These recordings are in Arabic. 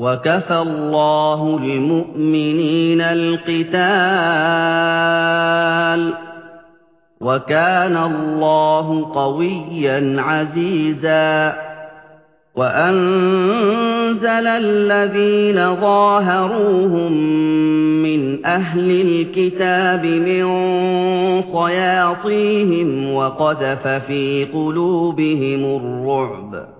وَكَفَى اللَّهُ الْمُؤْمِنِينَ الْقِتَالَ وَكَانَ اللَّهُ قَوِيًّا عَزِيزًا وَأَنزَلَ الَّذِينَ ظَاهَرُوهُم مِّنْ أَهْلِ الْكِتَابِ مِن صَيَاصِيهِمْ وَقَذَفَ فِي قُلُوبِهِمُ الرُّعْبَ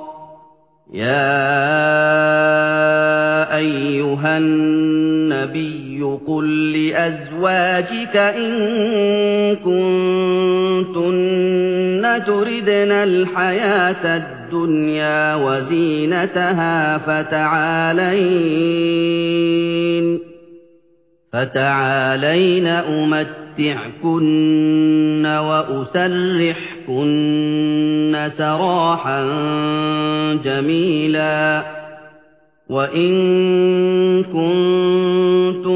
يَا أَيُّهَا النَّبِيُّ قُل لِّأَزْوَاجِكَ إِن كُنتُنَّ تُرِدْنَ الْحَيَاةَ الدُّنْيَا وَزِينَتَهَا فَتَعَالَيْنَ فَتَعَالَيْنَ أُمَتِّعْكُنَّ وَأُسَرِّحْكُنَّ سَرَاحًا جَمِيلًا وَإِن كُنتُنَّ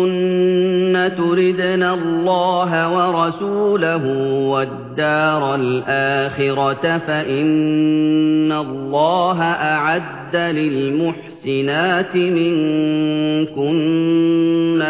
تُرِدْنَ اللَّهَ وَرَسُولَهُ وَالدَّارَ الْآخِرَةَ فَإِنَّ اللَّهَ أَعَدَّ لِلْمُحْسِنَاتِ مِنكُنَّ